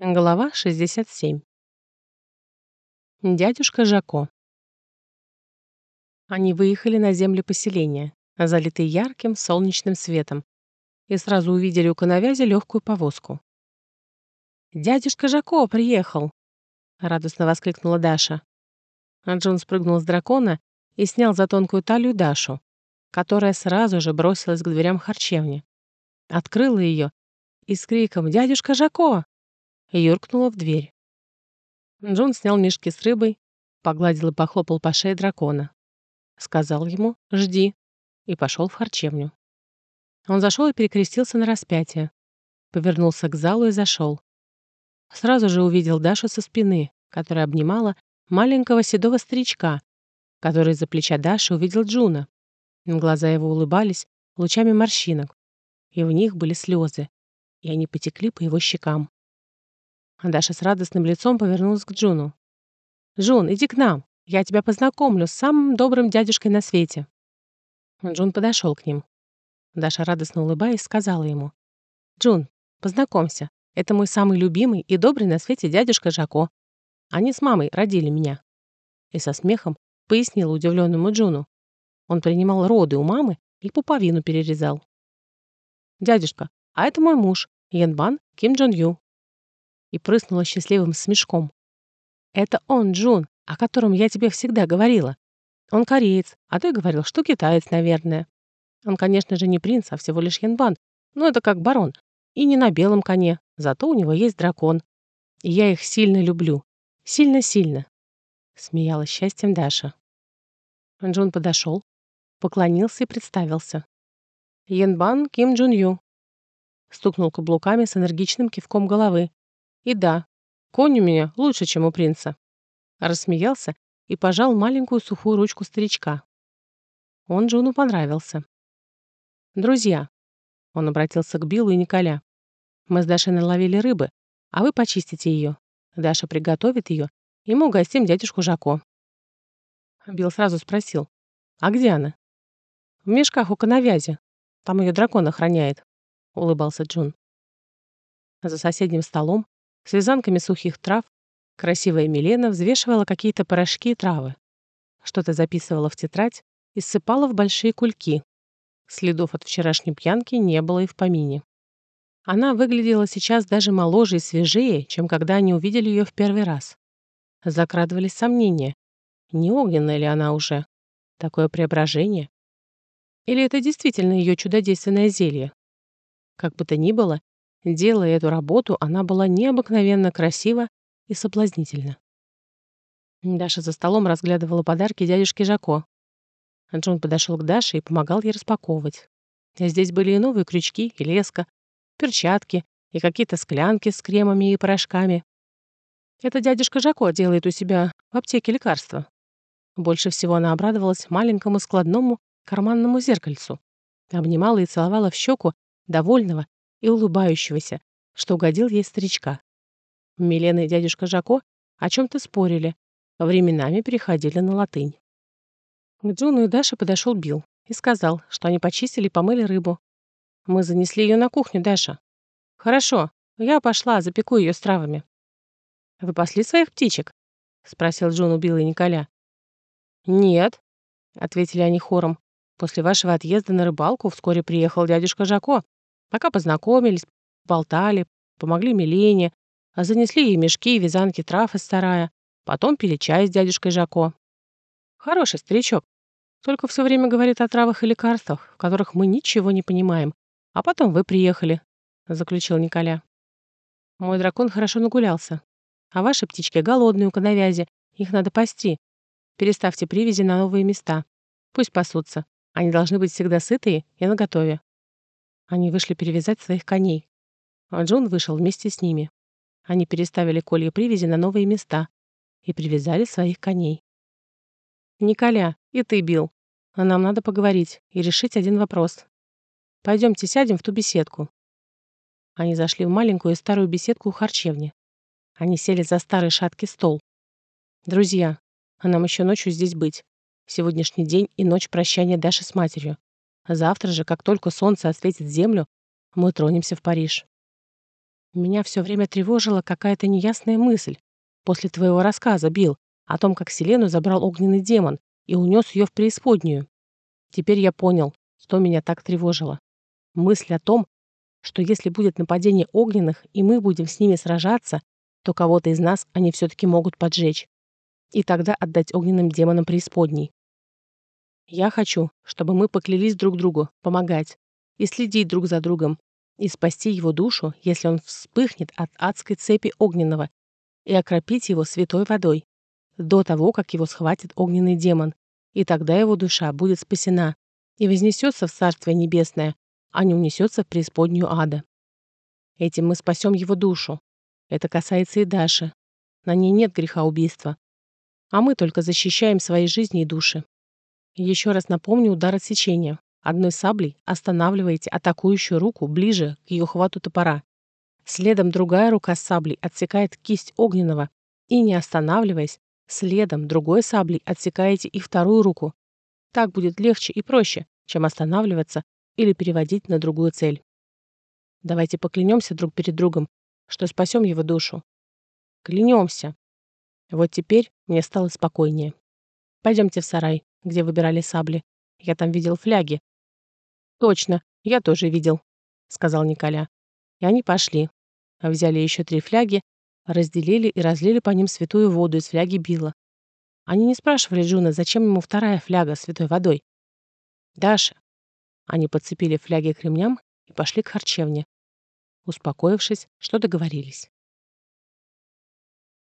Глава 67. Дядюшка Жако. Они выехали на земли поселения, залитые ярким солнечным светом, и сразу увидели у коновязи легкую повозку. «Дядюшка Жако приехал!» — радостно воскликнула Даша. А Джон спрыгнул с дракона и снял за тонкую талию Дашу, которая сразу же бросилась к дверям харчевни. Открыла ее и с криком «Дядюшка Жако!» Юркнула в дверь. Джун снял мешки с рыбой, погладил и похлопал по шее дракона. Сказал ему «Жди» и пошел в харчевню. Он зашел и перекрестился на распятие. Повернулся к залу и зашел. Сразу же увидел Дашу со спины, которая обнимала маленького седого старичка, который из-за плеча Даши увидел Джуна. Глаза его улыбались лучами морщинок, и в них были слезы, и они потекли по его щекам. Даша с радостным лицом повернулась к Джуну. «Джун, иди к нам. Я тебя познакомлю с самым добрым дядюшкой на свете». Джун подошел к ним. Даша, радостно улыбаясь, сказала ему. «Джун, познакомься. Это мой самый любимый и добрый на свете дядюшка Жако. Они с мамой родили меня». И со смехом пояснила удивленному Джуну. Он принимал роды у мамы и пуповину перерезал. «Дядюшка, а это мой муж, Янбан Ким Джон Ю и прыснула счастливым смешком. «Это он, Джун, о котором я тебе всегда говорила. Он кореец, а ты говорил, что китаец, наверное. Он, конечно же, не принц, а всего лишь янбан, но это как барон. И не на белом коне, зато у него есть дракон. И я их сильно люблю. Сильно-сильно», — смеялась счастьем Даша. Джун подошел, поклонился и представился. «Янбан Ким Джун Ю», стукнул каблуками с энергичным кивком головы и да, конь у меня лучше, чем у принца. Рассмеялся и пожал маленькую сухую ручку старичка. Он Джуну понравился. «Друзья», — он обратился к Биллу и Николя, «мы с Дашей наловили рыбы, а вы почистите ее. Даша приготовит ее, и мы угостим дядюшку Жако». Билл сразу спросил, «А где она?» «В мешках у коновязи. Там ее дракон охраняет», — улыбался Джун. За соседним столом с вязанками сухих трав красивая Милена взвешивала какие-то порошки и травы. Что-то записывала в тетрадь и ссыпала в большие кульки. Следов от вчерашней пьянки не было и в помине. Она выглядела сейчас даже моложе и свежее, чем когда они увидели ее в первый раз. Закрадывались сомнения. Не огненная ли она уже? Такое преображение? Или это действительно ее чудодейственное зелье? Как бы то ни было, Делая эту работу, она была необыкновенно красива и соблазнительна. Даша за столом разглядывала подарки дядюшки Жако. Джон подошел к Даше и помогал ей распаковывать. Здесь были и новые крючки, и леска, перчатки, и какие-то склянки с кремами и порошками. Это дядюшка Жако делает у себя в аптеке лекарства. Больше всего она обрадовалась маленькому складному карманному зеркальцу. Обнимала и целовала в щеку довольного и улыбающегося, что угодил ей старичка. Милена и дядюшка Жако о чем-то спорили, временами переходили на латынь. К Джуну и Даше подошел Билл и сказал, что они почистили и помыли рыбу. «Мы занесли ее на кухню, Даша». «Хорошо, я пошла, запеку ее с травами». «Вы пасли своих птичек?» — спросил Джун у Билла и Николя. «Нет», — ответили они хором. «После вашего отъезда на рыбалку вскоре приехал дядюшка Жако Пока познакомились, болтали, помогли Милене, а занесли ей мешки и вязанки трав из сарая, потом пили чай с дядюшкой Жако. Хороший старичок, только все время говорит о травах и лекарствах, в которых мы ничего не понимаем. А потом вы приехали, заключил Николя. Мой дракон хорошо нагулялся. А ваши птички голодные у коновязи, их надо пасти. Переставьте привязи на новые места. Пусть пасутся. Они должны быть всегда сытые и наготове. Они вышли перевязать своих коней. А Джон вышел вместе с ними. Они переставили колья привязи на новые места и привязали своих коней. «Николя, и ты, Билл. А нам надо поговорить и решить один вопрос. Пойдемте сядем в ту беседку». Они зашли в маленькую старую беседку у харчевни. Они сели за старый шаткий стол. «Друзья, а нам еще ночью здесь быть. Сегодняшний день и ночь прощания Даши с матерью. Завтра же, как только солнце осветит землю, мы тронемся в Париж. Меня все время тревожила какая-то неясная мысль. После твоего рассказа, Билл, о том, как Селену забрал огненный демон и унес ее в преисподнюю. Теперь я понял, что меня так тревожило. Мысль о том, что если будет нападение огненных, и мы будем с ними сражаться, то кого-то из нас они все-таки могут поджечь. И тогда отдать огненным демонам преисподней. Я хочу, чтобы мы поклялись друг другу помогать и следить друг за другом, и спасти его душу, если он вспыхнет от адской цепи огненного, и окропить его святой водой, до того, как его схватит огненный демон, и тогда его душа будет спасена и вознесется в Царствие Небесное, а не унесется в преисподнюю ада. Этим мы спасем его душу. Это касается и Даши. На ней нет греха убийства. А мы только защищаем свои жизни и души. Еще раз напомню удар отсечения. Одной саблей останавливаете атакующую руку ближе к ее хвату топора. Следом другая рука с саблей отсекает кисть огненного и, не останавливаясь, следом другой саблей отсекаете и вторую руку. Так будет легче и проще, чем останавливаться или переводить на другую цель. Давайте поклянемся друг перед другом, что спасем его душу. Клянемся. Вот теперь мне стало спокойнее. Пойдемте в сарай где выбирали сабли. Я там видел фляги. Точно, я тоже видел, сказал Николя. И они пошли. Взяли еще три фляги, разделили и разлили по ним святую воду из фляги Билла. Они не спрашивали Джуна, зачем ему вторая фляга с святой водой. Даша. Они подцепили фляги к ремням и пошли к харчевне. Успокоившись, что договорились.